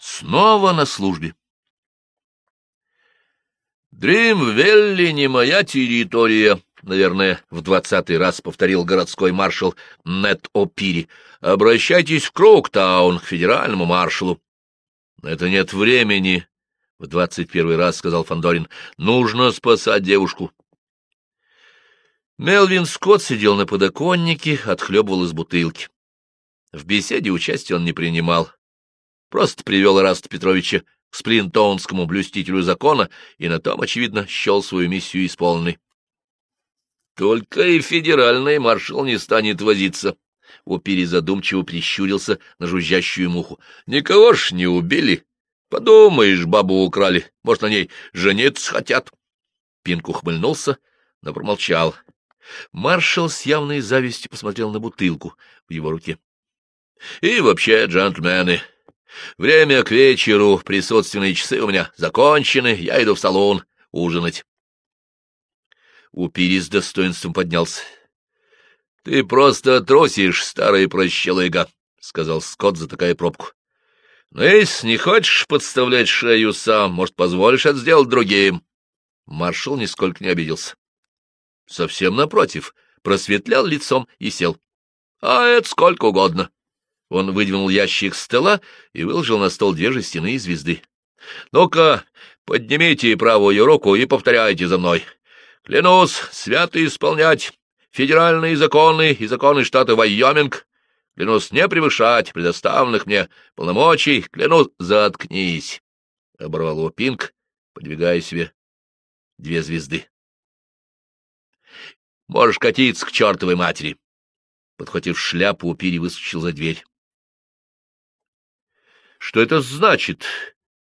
снова на службе. Дримвелли не моя территория, наверное, в двадцатый раз повторил городской маршал Нед О'Пири. Обращайтесь в Круктаун, к федеральному маршалу. — Это нет времени, — в двадцать первый раз сказал Фандорин. Нужно спасать девушку. Мелвин Скотт сидел на подоконнике, отхлебывал из бутылки. В беседе участия он не принимал. Просто привел Раста Петровича к сплинтонскому блюстителю закона и на том, очевидно, счел свою миссию исполненной. Только и федеральный маршал не станет возиться. Упири задумчиво прищурился на жужжащую муху. Никого ж не убили. Подумаешь, бабу украли. Может, на ней жениться хотят. Пинк ухмыльнулся, но промолчал. Маршал с явной завистью посмотрел на бутылку в его руке. — И вообще, джентльмены, время к вечеру, присутственные часы у меня закончены, я иду в салон ужинать. Упири с достоинством поднялся. — Ты просто тросишь, старая прощелыга, — сказал Скотт, затыкая пробку. — Но если не хочешь подставлять шею сам, может, позволишь это сделать другим? Маршал нисколько не обиделся. Совсем напротив, просветлял лицом и сел. — А это сколько угодно. Он выдвинул ящик стола и выложил на стол две жестяные звезды. — Ну-ка, поднимите правую руку и повторяйте за мной. Клянусь свято исполнять федеральные законы и законы штата Вайоминг. Клянусь не превышать предоставленных мне полномочий. Клянусь, заткнись, — оборвал его Пинк, подвигая себе две звезды. Можешь катиться к чертовой матери. Подхватив шляпу, Упири выскочил за дверь. Что это значит?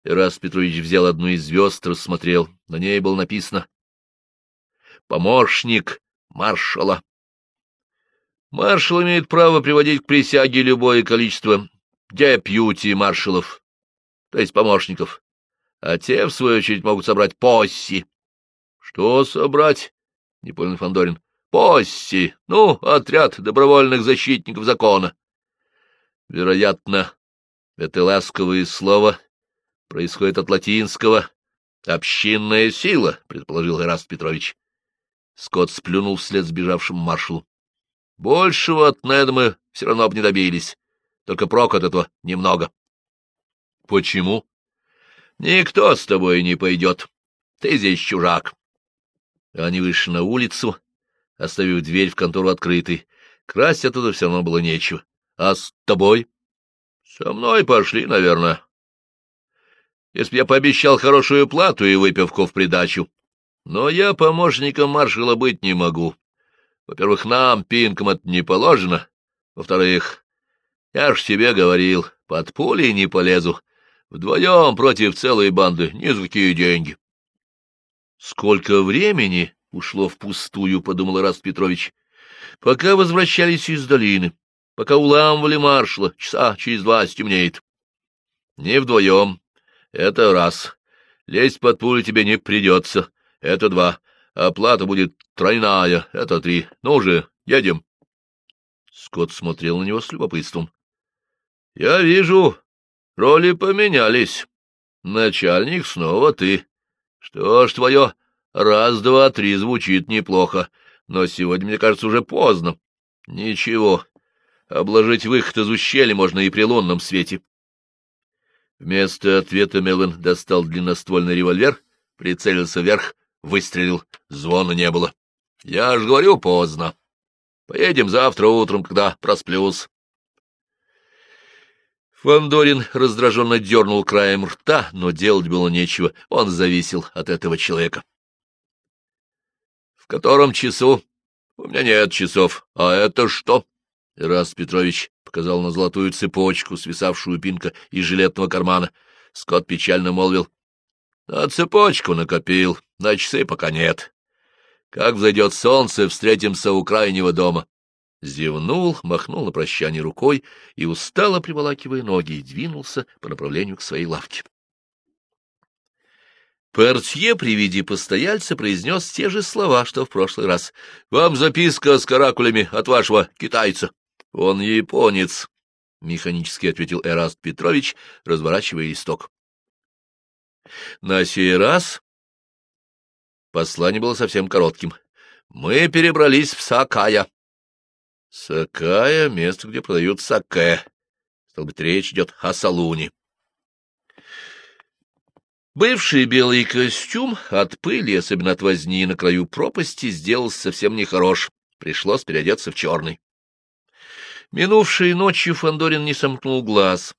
Ирас Петрович взял одну из звезд, рассмотрел. На ней было написано «Помощник маршала». Маршал имеет право приводить к присяге любое количество депьюти маршалов, то есть помощников, а те, в свою очередь, могут собрать посси. — Что собрать? — не понял Фандорин. Посси, ну, отряд добровольных защитников закона. Вероятно, это ласковое слово происходит от латинского «общинная сила», — предположил Эраст Петрович. Скотт сплюнул вслед сбежавшему маршалу. Большего от Неда мы все равно бы не добились, только прок от этого немного. — Почему? — Никто с тобой не пойдет. Ты здесь чужак. Они вышли на улицу, оставив дверь в контору открытой. Красть оттуда все равно было нечего. А с тобой? Со мной пошли, наверное. Если б я пообещал хорошую плату и выпивку в придачу. Но я помощником маршала быть не могу. Во-первых, нам, пинкам, это не положено. Во-вторых, я ж тебе говорил, под пулей не полезу. Вдвоем против целой банды ни за какие деньги. Сколько времени ушло впустую, — подумал Раст Петрович. Пока возвращались из долины, пока уламывали маршала, часа через два стемнеет. Не вдвоем. Это раз. Лезть под пулю тебе не придется. Это два. Оплата будет тройная. Это три. Ну же, едем. Скотт смотрел на него с любопытством. — Я вижу, роли поменялись. Начальник снова ты. Что ж твое Раз, два, три звучит неплохо, но сегодня, мне кажется, уже поздно. Ничего, обложить выход из ущелья можно и при лунном свете. Вместо ответа Мелвин достал длинноствольный револьвер, прицелился вверх, выстрелил, звона не было. Я ж говорю, поздно. Поедем завтра утром, когда просплюсь. Фандорин раздраженно дернул краем рта, но делать было нечего, он зависел от этого человека. В котором часу? У меня нет часов. А это что? Ирас Петрович показал на золотую цепочку, свисавшую пинка из жилетного кармана. Скотт печально молвил. На цепочку накопил, на часы пока нет. Как взойдет солнце, встретимся у крайнего дома. Зевнул, махнул на прощание рукой и, устало приволакивая ноги, двинулся по направлению к своей лавке. Портье при виде постояльца произнес те же слова, что в прошлый раз. — Вам записка с каракулями от вашего китайца. Он японец, — механически ответил Эраст Петрович, разворачивая листок. На сей раз послание было совсем коротким. Мы перебрались в Сакая. Сакая — место, где продают саке. Стал быть, речь идет о салуне. Бывший белый костюм от пыли, особенно от возни на краю пропасти, сделался совсем нехорош. Пришлось переодеться в черный. Минувшей ночью Фандорин не сомкнул глаз.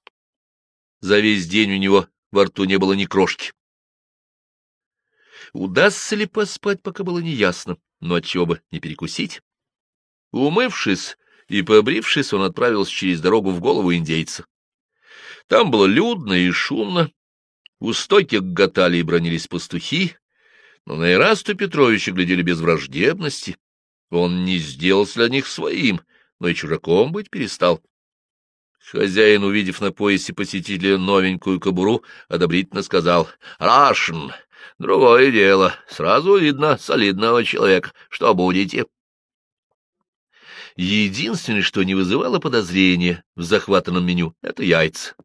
За весь день у него во рту не было ни крошки. Удастся ли поспать, пока было неясно, но отчего бы не перекусить? Умывшись и побрившись, он отправился через дорогу в голову индейца. Там было людно и шумно. У стойки гатали и бронились пастухи, но на Ирасту Петровича глядели без враждебности. Он не сделался для них своим, но и чужаком быть перестал. Хозяин, увидев на поясе посетителя новенькую кобуру, одобрительно сказал «Рашен, другое дело, сразу видно солидного человека. Что будете?» Единственное, что не вызывало подозрения в захватанном меню, — это яйца.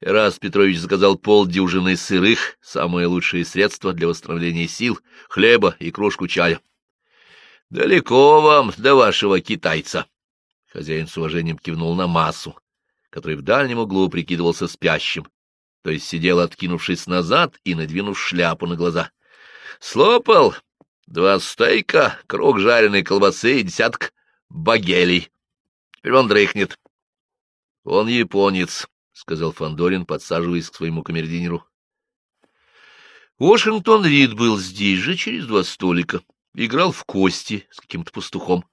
Раз Петрович заказал полдюжины сырых, самое лучшее средство для восстановления сил, хлеба и кружку чая. — Далеко вам до вашего китайца. Хозяин с уважением кивнул на массу, который в дальнем углу прикидывался спящим, то есть сидел, откинувшись назад и надвинув шляпу на глаза. — Слопал два стейка, круг жареной колбасы и десяток Багелий. Теперь он дрыхнет. — Он японец, — сказал Фандорин, подсаживаясь к своему камердинеру. Вашингтон Рид был здесь же, через два столика. Играл в кости с каким-то пастухом.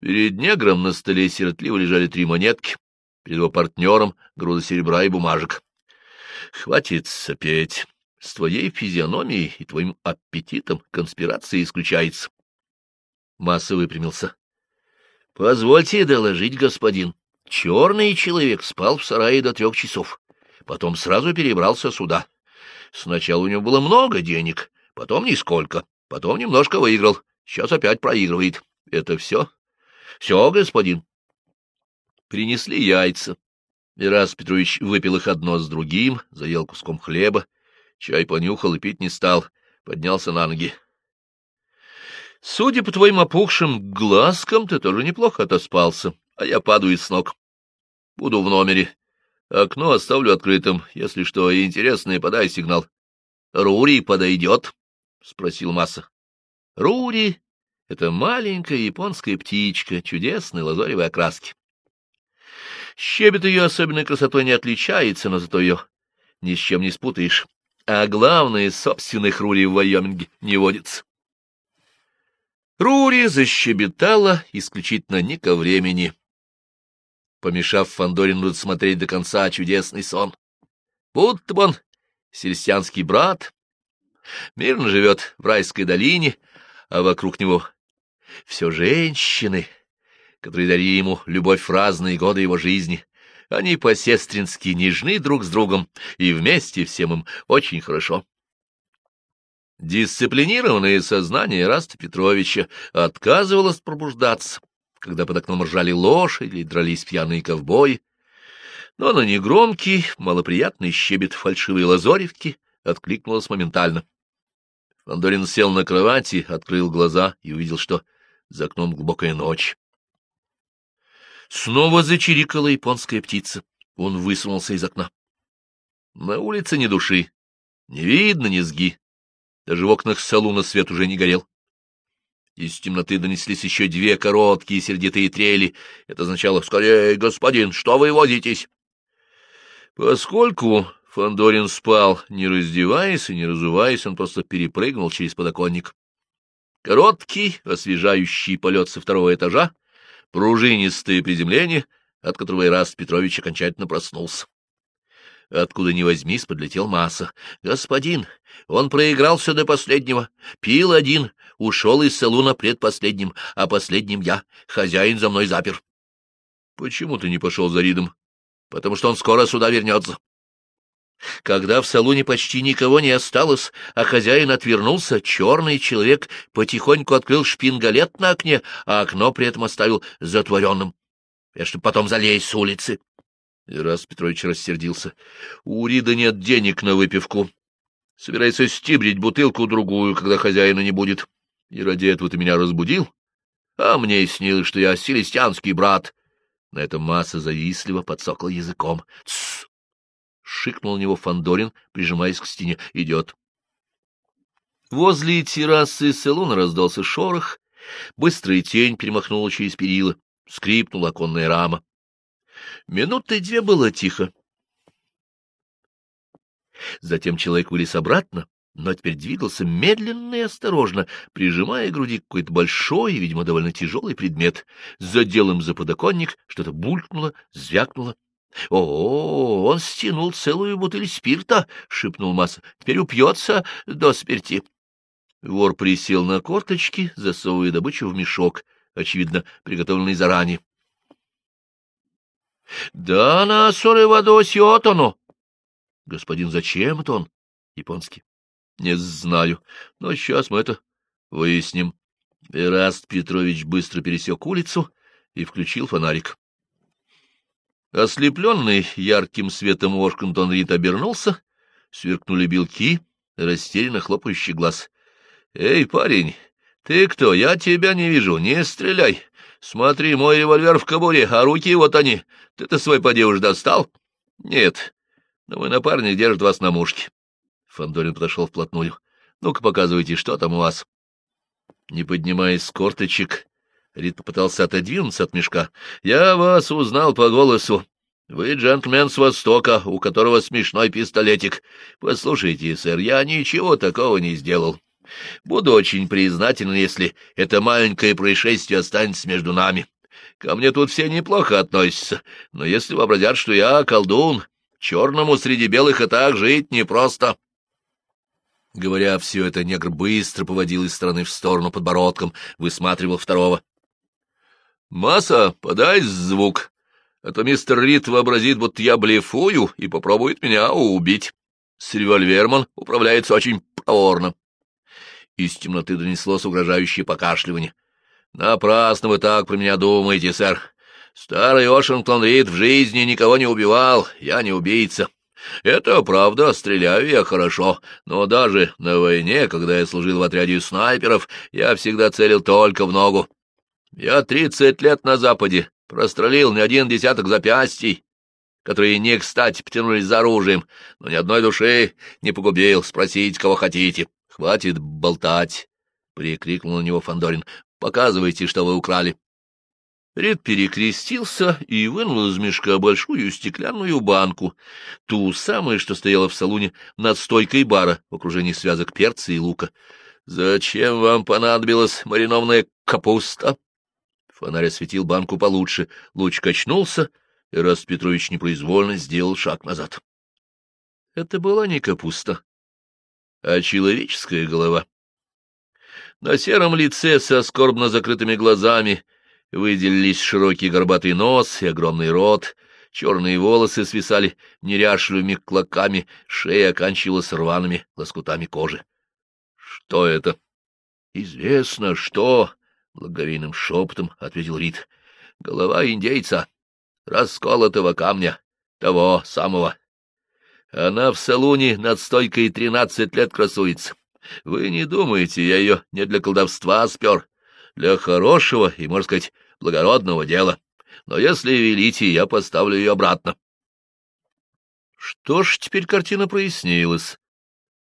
Перед негром на столе сиротливо лежали три монетки, перед его партнером груда серебра и бумажек. — Хватит сопеть. С твоей физиономией и твоим аппетитом конспирация исключается. Масса выпрямился. — Позвольте доложить, господин. Черный человек спал в сарае до трех часов. Потом сразу перебрался сюда. Сначала у него было много денег, потом нисколько, потом немножко выиграл, сейчас опять проигрывает. Это все? Все, господин. Принесли яйца. Ирас Петрович выпил их одно с другим, заел куском хлеба, чай понюхал и пить не стал, поднялся на ноги. Судя по твоим опухшим глазкам, ты тоже неплохо отоспался, а я падаю с ног. Буду в номере. Окно оставлю открытым. Если что интересное, подай сигнал. — Рури подойдет? — спросил Масса. — Рури — это маленькая японская птичка чудесной лазоревой окраски. Щебет ее особенной красотой не отличается, но зато ее ни с чем не спутаешь. А главное, собственных Рури в Вайоминге не водится. Рури защебетала исключительно не ко времени, помешав Фандорину смотреть до конца чудесный сон. Будто бы он сельстянский брат, мирно живет в райской долине, а вокруг него все женщины, которые дарили ему любовь в разные годы его жизни. Они по-сестрински нежны друг с другом, и вместе всем им очень хорошо. Дисциплинированное сознание Раста Петровича отказывалось пробуждаться, когда под окном ржали лошади или дрались пьяные ковбои. Но на негромкий, малоприятный щебет фальшивой лазоревки откликнулось моментально. Фандорин сел на кровати, открыл глаза и увидел, что за окном глубокая ночь. Снова зачирикала японская птица. Он высунулся из окна. На улице ни души, не видно низги, даже в окнах салуна свет уже не горел. Из темноты донеслись еще две короткие сердитые трели. Это означало «Скорее, господин, что вы возитесь?» Поскольку Фандорин спал, не раздеваясь и не разуваясь, он просто перепрыгнул через подоконник. Короткий, освежающий полет со второго этажа, пружинистое приземление, от которого Ираст Петрович окончательно проснулся. Откуда ни возьмись, подлетел Масса. «Господин, он проигрался до последнего. Пил один, ушел из салуна предпоследним, а последним я. Хозяин за мной запер». «Почему ты не пошел за Ридом?» «Потому что он скоро сюда вернется». Когда в салоне почти никого не осталось, а хозяин отвернулся, черный человек потихоньку открыл шпингалет на окне, а окно при этом оставил затворенным. Я чтоб потом залезть с улицы. И раз Петрович рассердился. У Рида нет денег на выпивку. Собирается стибрить бутылку-другую, когда хозяина не будет. И ради этого ты меня разбудил? А мне снилось, что я селестянский брат. На этом масса завистливо подсокла языком. Тссс! — шикнул на него Фандорин, прижимаясь к стене. — Идет. Возле террасы салона раздался шорох, быстрая тень перемахнула через перила, скрипнула оконная рама. Минуты две было тихо. Затем человек вылез обратно, но теперь двигался медленно и осторожно, прижимая к груди какой-то большой, видимо, довольно тяжелый предмет. Задел им за подоконник, что-то булькнуло, звякнуло. — О, он стянул целую бутыль спирта, — шепнул Масса. — Теперь упьется до смерти. Вор присел на корточки, засовывая добычу в мешок, очевидно, приготовленный заранее. — Да на ссоры водой сьотону. — Господин, зачем это он? — японский. — Не знаю, но сейчас мы это выясним. Эраст Петрович быстро пересек улицу и включил фонарик. Ослепленный ярким светом Вашингтон Рид обернулся, сверкнули белки, растерянно хлопающий глаз. «Эй, парень, ты кто? Я тебя не вижу. Не стреляй. Смотри, мой револьвер в кобуре, а руки вот они. Ты-то свой поди уж достал?» «Нет, но мой напарник держит вас на мушке». Фандорин подошел вплотную. «Ну-ка, показывайте, что там у вас». Не поднимаясь с корточек, Рид попытался отодвинуться от мешка. «Я вас узнал по голосу. Вы джентльмен с Востока, у которого смешной пистолетик. Послушайте, сэр, я ничего такого не сделал. Буду очень признателен, если это маленькое происшествие останется между нами. Ко мне тут все неплохо относятся, но если вообразят, что я колдун, черному среди белых и так жить непросто. Говоря все это, негр быстро поводил из стороны в сторону подбородком, высматривал второго. — Масса, подай звук, а то мистер Рид вообразит, будто я блефую, и попробует меня убить. С револьвером он управляется очень проворно. Из темноты донеслось угрожающее покашливание. — Напрасно вы так про меня думаете, сэр. Старый Вашингтон Рид в жизни никого не убивал, я не убийца. Это правда, стреляю я хорошо, но даже на войне, когда я служил в отряде снайперов, я всегда целил только в ногу. Я тридцать лет на Западе прострелил не один десяток запястий, которые не кстати потянулись за оружием, но ни одной души не погубил, спросить, кого хотите. — Хватит болтать! — прикрикнул на него Фандорин. Показывайте, что вы украли. Ред перекрестился и вынул из мешка большую стеклянную банку, ту самую, что стояла в салоне над стойкой бара в окружении связок перца и лука. — Зачем вам понадобилась маринованная капуста? Фонарь осветил банку получше, луч качнулся, и Раст Петрович непроизвольно сделал шаг назад. Это была не капуста, а человеческая голова. На сером лице со скорбно закрытыми глазами выделились широкий горбатый нос и огромный рот, черные волосы свисали неряшливыми клоками, шея оканчивалась рваными лоскутами кожи. — Что это? — Известно, что, — благовейным шепотом ответил Рид. — Голова индейца, расколотого камня, того самого. Она в салуне над стойкой тринадцать лет красуется. Вы не думаете, я ее не для колдовства спер, для хорошего и, можно сказать, благородного дела. Но если велите, я поставлю ее обратно. Что ж, теперь картина прояснилась.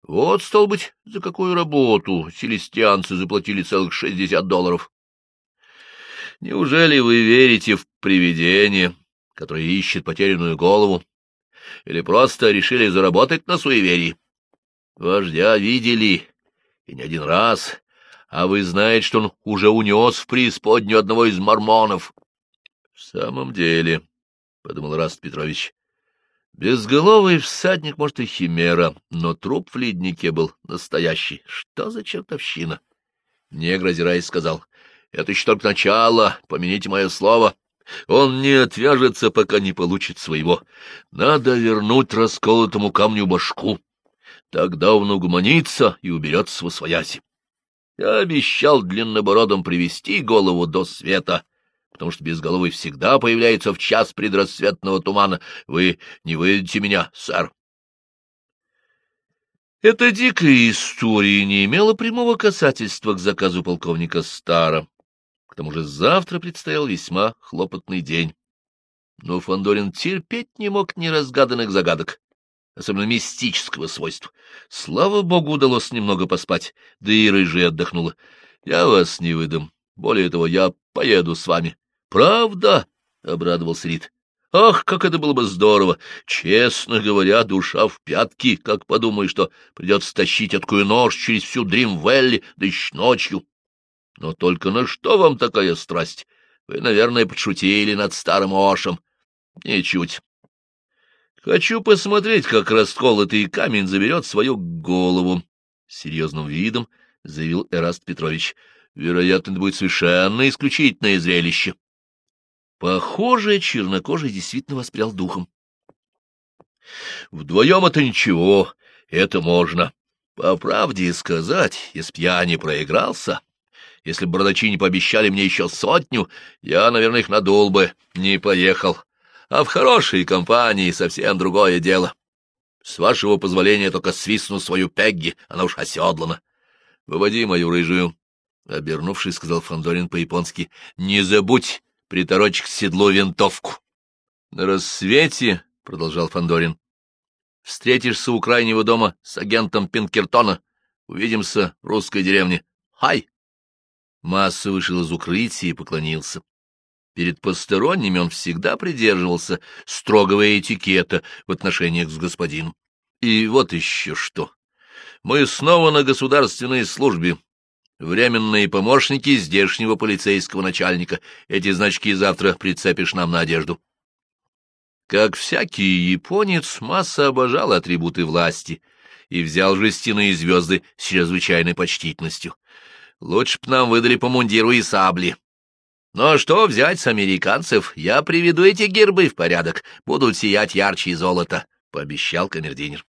Вот, стал быть, за какую работу селестианцы заплатили целых шестьдесят долларов. Неужели вы верите в привидение, которое ищет потерянную голову? Или просто решили заработать на суеверии? Вождя видели, и не один раз, а вы знаете, что он уже унес в преисподнюю одного из мормонов. — В самом деле, — подумал Раст Петрович, — безголовый всадник, может, и химера, но труп в леднике был настоящий. Что за чертовщина? Негр, озираясь, сказал, — это еще только начало, помяните мое слово. Он не отвяжется, пока не получит своего. Надо вернуть расколотому камню башку. Тогда он угомонится и уберется во свояси. Я обещал длиннобородом привести голову до света, потому что безголовый всегда появляется в час предрассветного тумана. Вы не выйдете меня, сэр. Эта дикая история не имела прямого касательства к заказу полковника Стара. К тому же завтра предстоял весьма хлопотный день. Но Фандорин терпеть не мог неразгаданных загадок, особенно мистического свойства. Слава богу, удалось немного поспать, да и рыжая отдохнула. Я вас не выдам. Более того, я поеду с вами. Правда? — обрадовался Рид. Ах, как это было бы здорово! Честно говоря, душа в пятки, как подумаешь, что придется тащить такую нож через всю Дримвелли, да еще ночью. Но только на что вам такая страсть? Вы, наверное, подшутили над старым Ошем. Ничуть. Хочу посмотреть, как расколотый камень заберет свою голову. Серьезным видом заявил Эраст Петрович. Вероятно, это будет совершенно исключительное зрелище. Похоже, чернокожий действительно воспрял духом. Вдвоем это ничего, это можно. По правде сказать, если б я не проигрался, если бы бородачи не пообещали мне еще сотню, я, наверное, их надул бы, не поехал. А в хорошей компании совсем другое дело. С вашего позволения только свистну свою Пегги, она уж оседлана. Выводи мою рыжую. Обернувшись, сказал Фандорин по-японски, — не забудь приторочить к седлу винтовку. — На рассвете, — продолжал Фандорин, — встретишься у крайнего дома с агентом Пинкертона. Увидимся в русской деревне. Хай! Масса вышел из укрытия и поклонился. Перед посторонними он всегда придерживался строгого этикета в отношениях с господином. И вот еще что. Мы снова на государственной службе. Временные помощники здешнего полицейского начальника. Эти значки завтра прицепишь нам на одежду. Как всякий японец, Масса обожал атрибуты власти и взял жестяные звезды с чрезвычайной почтительностью. Лучше б нам выдали по мундиру и сабли. Ну а что взять с американцев? Я приведу эти гербы в порядок, будут сиять ярче золота, — пообещал камердинер.